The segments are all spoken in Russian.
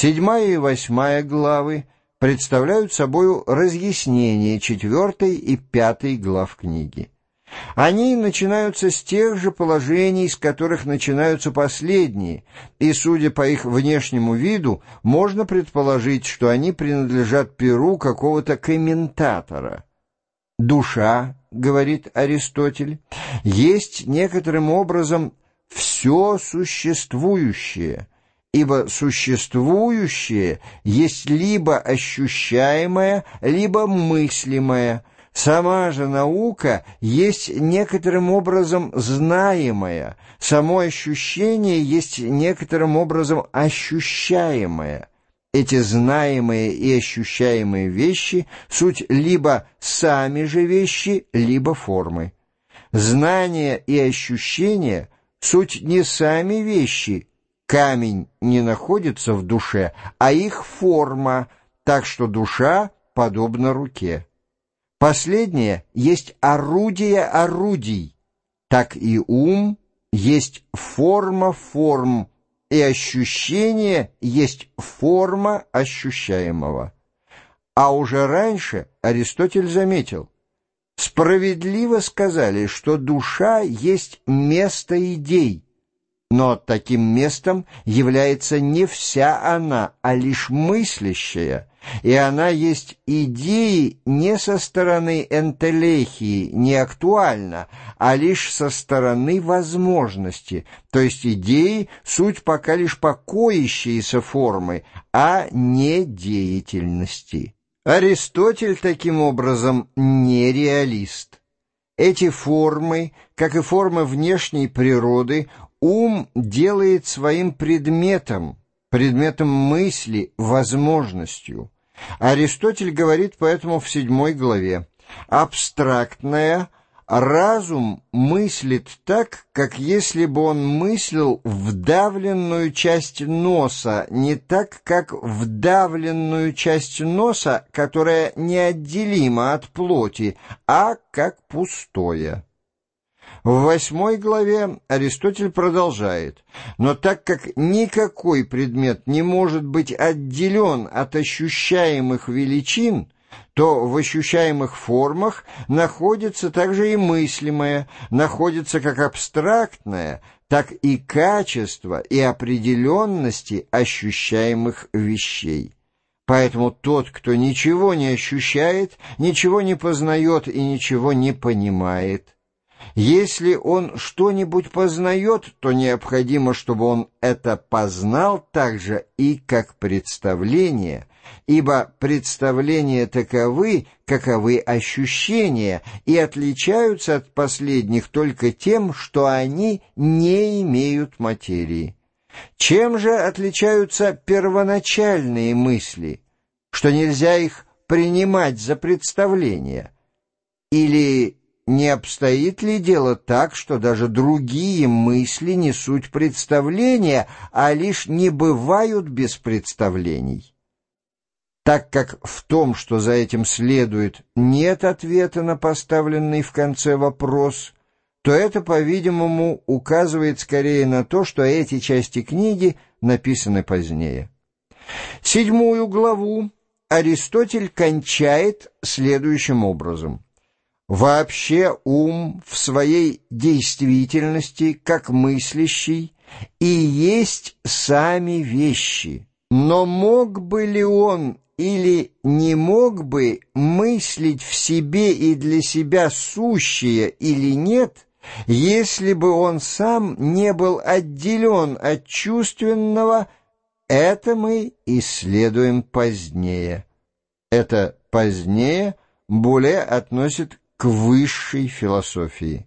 Седьмая и восьмая главы представляют собою разъяснение четвертой и пятой глав книги. Они начинаются с тех же положений, с которых начинаются последние, и, судя по их внешнему виду, можно предположить, что они принадлежат перу какого-то комментатора. «Душа», — говорит Аристотель, — «есть некоторым образом все существующее» ибо существующее есть либо ощущаемое, либо мыслимое, Сама же наука есть некоторым образом знаемая, само ощущение есть некоторым образом ощущаемое. Эти знаемые и ощущаемые вещи — суть либо сами же вещи, либо формы. Знание и ощущение — суть не сами вещи, камень не находится в душе, а их форма, так что душа подобна руке. Последнее есть орудие орудий, так и ум есть форма форм, и ощущение есть форма ощущаемого. А уже раньше Аристотель заметил, справедливо сказали, что душа есть место идей, но таким местом является не вся она, а лишь мыслящая – и она есть идеи не со стороны энтелехии, не актуальна, а лишь со стороны возможности, то есть идеи — суть пока лишь покоящиеся формы, а не деятельности. Аристотель, таким образом, не реалист. Эти формы, как и формы внешней природы, ум делает своим предметом, предметом мысли, возможностью. Аристотель говорит поэтому в седьмой главе «Абстрактное разум мыслит так, как если бы он мыслил вдавленную часть носа, не так, как вдавленную часть носа, которая неотделима от плоти, а как пустое». В восьмой главе Аристотель продолжает, но так как никакой предмет не может быть отделен от ощущаемых величин, то в ощущаемых формах находится также и мыслимое, находится как абстрактное, так и качество и определенности ощущаемых вещей. Поэтому тот, кто ничего не ощущает, ничего не познает и ничего не понимает – если он что-нибудь познает, то необходимо, чтобы он это познал также и как представление, ибо представления таковы, каковы ощущения, и отличаются от последних только тем, что они не имеют материи. Чем же отличаются первоначальные мысли, что нельзя их принимать за представления? Или не обстоит ли дело так, что даже другие мысли не суть представления, а лишь не бывают без представлений? Так как в том, что за этим следует, нет ответа на поставленный в конце вопрос, то это, по-видимому, указывает скорее на то, что эти части книги написаны позднее. Седьмую главу Аристотель кончает следующим образом – Вообще ум в своей действительности, как мыслящий, и есть сами вещи. Но мог бы ли он или не мог бы мыслить в себе и для себя сущее или нет, если бы он сам не был отделен от чувственного, это мы исследуем позднее. Это позднее более относит к высшей философии.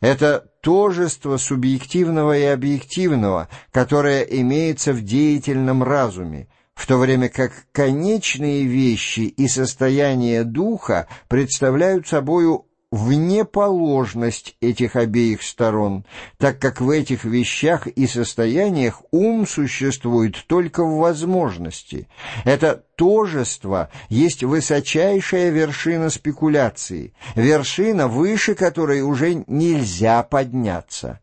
Это тожество субъективного и объективного, которое имеется в деятельном разуме, в то время как конечные вещи и состояние духа представляют собою внеположность этих обеих сторон, так как в этих вещах и состояниях ум существует только в возможности. Это тожество есть высочайшая вершина спекуляции, вершина, выше которой уже нельзя подняться.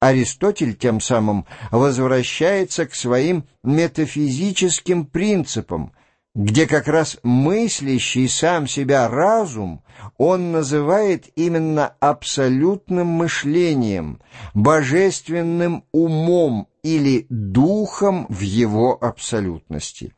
Аристотель тем самым возвращается к своим метафизическим принципам, где как раз мыслящий сам себя разум он называет именно абсолютным мышлением, божественным умом или духом в его абсолютности.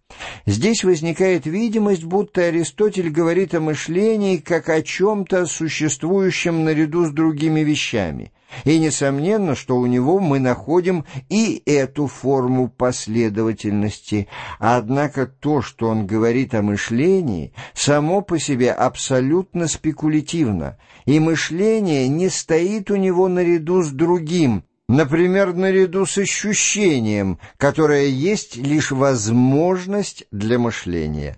Здесь возникает видимость, будто Аристотель говорит о мышлении как о чем-то существующем наряду с другими вещами. И несомненно, что у него мы находим и эту форму последовательности. Однако то, что он говорит о мышлении, само по себе абсолютно спекулятивно, и мышление не стоит у него наряду с другим, например, наряду с ощущением, которое есть лишь возможность для мышления.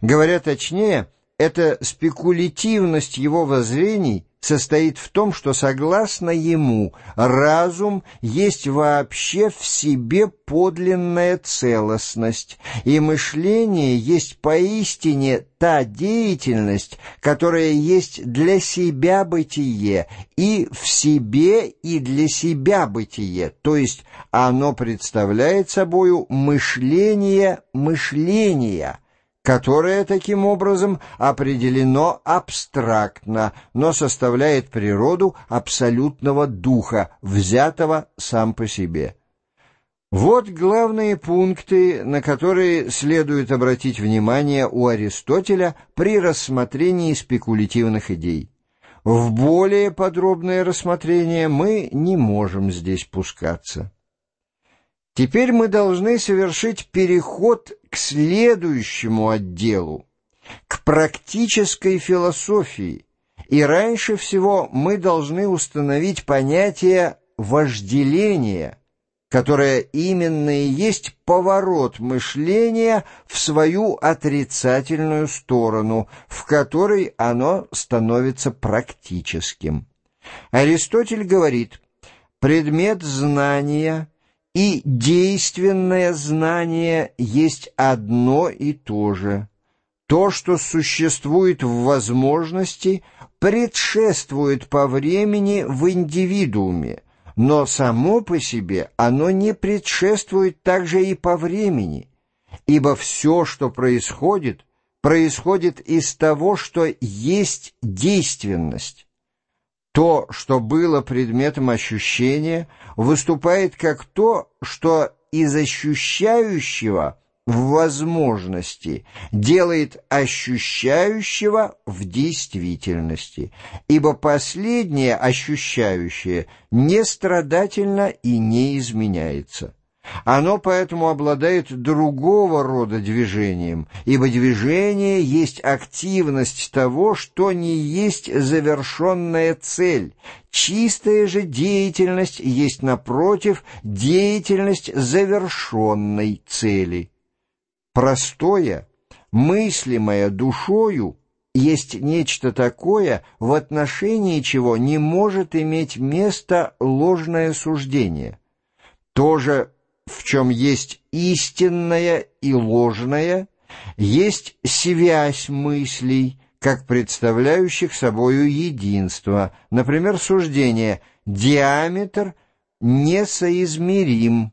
Говоря точнее, эта спекулятивность его воззрений состоит в том, что, согласно ему, разум есть вообще в себе подлинная целостность, и мышление есть поистине та деятельность, которая есть для себя бытие, и в себе и для себя бытие, то есть оно представляет собою мышление мышления, которое таким образом определено абстрактно, но составляет природу абсолютного духа, взятого сам по себе. Вот главные пункты, на которые следует обратить внимание у Аристотеля при рассмотрении спекулятивных идей. В более подробное рассмотрение мы не можем здесь пускаться. Теперь мы должны совершить переход к следующему отделу, к практической философии, и раньше всего мы должны установить понятие вожделения, которое именно и есть поворот мышления в свою отрицательную сторону, в которой оно становится практическим. Аристотель говорит, предмет знания – и действенное знание есть одно и то же. То, что существует в возможности, предшествует по времени в индивидууме, но само по себе оно не предшествует также и по времени, ибо все, что происходит, происходит из того, что есть действенность. То, что было предметом ощущения, выступает как то, что из ощущающего в возможности делает ощущающего в действительности, ибо последнее ощущающее не страдательно и не изменяется. Оно поэтому обладает другого рода движением, ибо движение есть активность того, что не есть завершенная цель. Чистая же деятельность есть, напротив, деятельность завершенной цели. Простое, мыслимое душою, есть нечто такое, в отношении чего не может иметь место ложное суждение. Тоже в чем есть истинное и ложное, есть связь мыслей, как представляющих собою единство, например, суждение «диаметр несоизмерим»,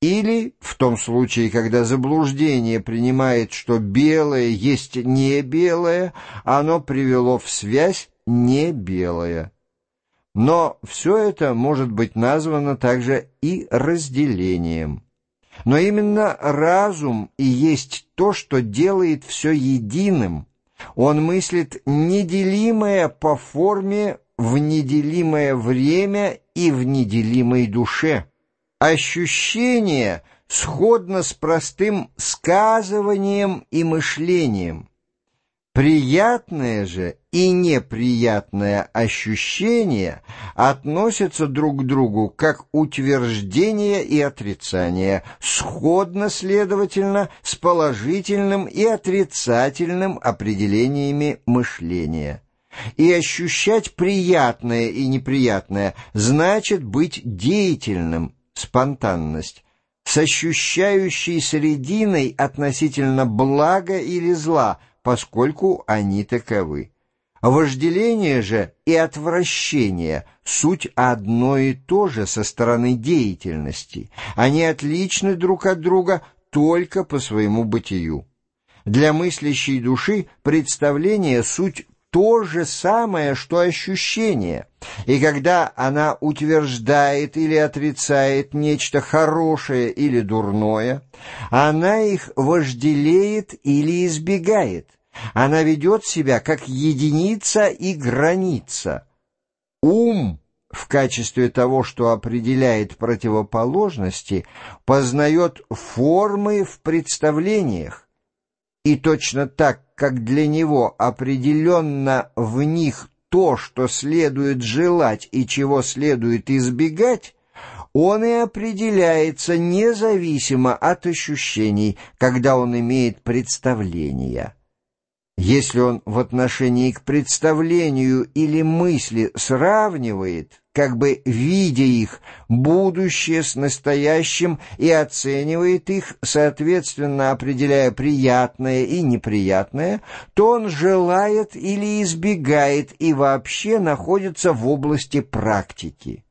или в том случае, когда заблуждение принимает, что белое есть не белое, оно привело в связь не белое. Но все это может быть названо также и разделением. Но именно разум и есть то, что делает все единым. Он мыслит неделимое по форме в неделимое время и в неделимой душе. Ощущение сходно с простым сказыванием и мышлением. Приятное же и неприятное ощущение относятся друг к другу как утверждение и отрицание, сходно, следовательно, с положительным и отрицательным определениями мышления. И ощущать приятное и неприятное значит быть деятельным, спонтанность, с ощущающей срединой относительно блага или зла – поскольку они таковы. Вожделение же и отвращение — суть одно и то же со стороны деятельности. Они отличны друг от друга только по своему бытию. Для мыслящей души представление — суть то же самое, что ощущение. И когда она утверждает или отрицает нечто хорошее или дурное, она их вожделеет или избегает. Она ведет себя как единица и граница. Ум в качестве того, что определяет противоположности, познает формы в представлениях, и точно так, как для него определенно в них то, что следует желать и чего следует избегать, он и определяется независимо от ощущений, когда он имеет представления. Если он в отношении к представлению или мысли сравнивает, как бы видя их, будущее с настоящим и оценивает их, соответственно определяя приятное и неприятное, то он желает или избегает и вообще находится в области практики.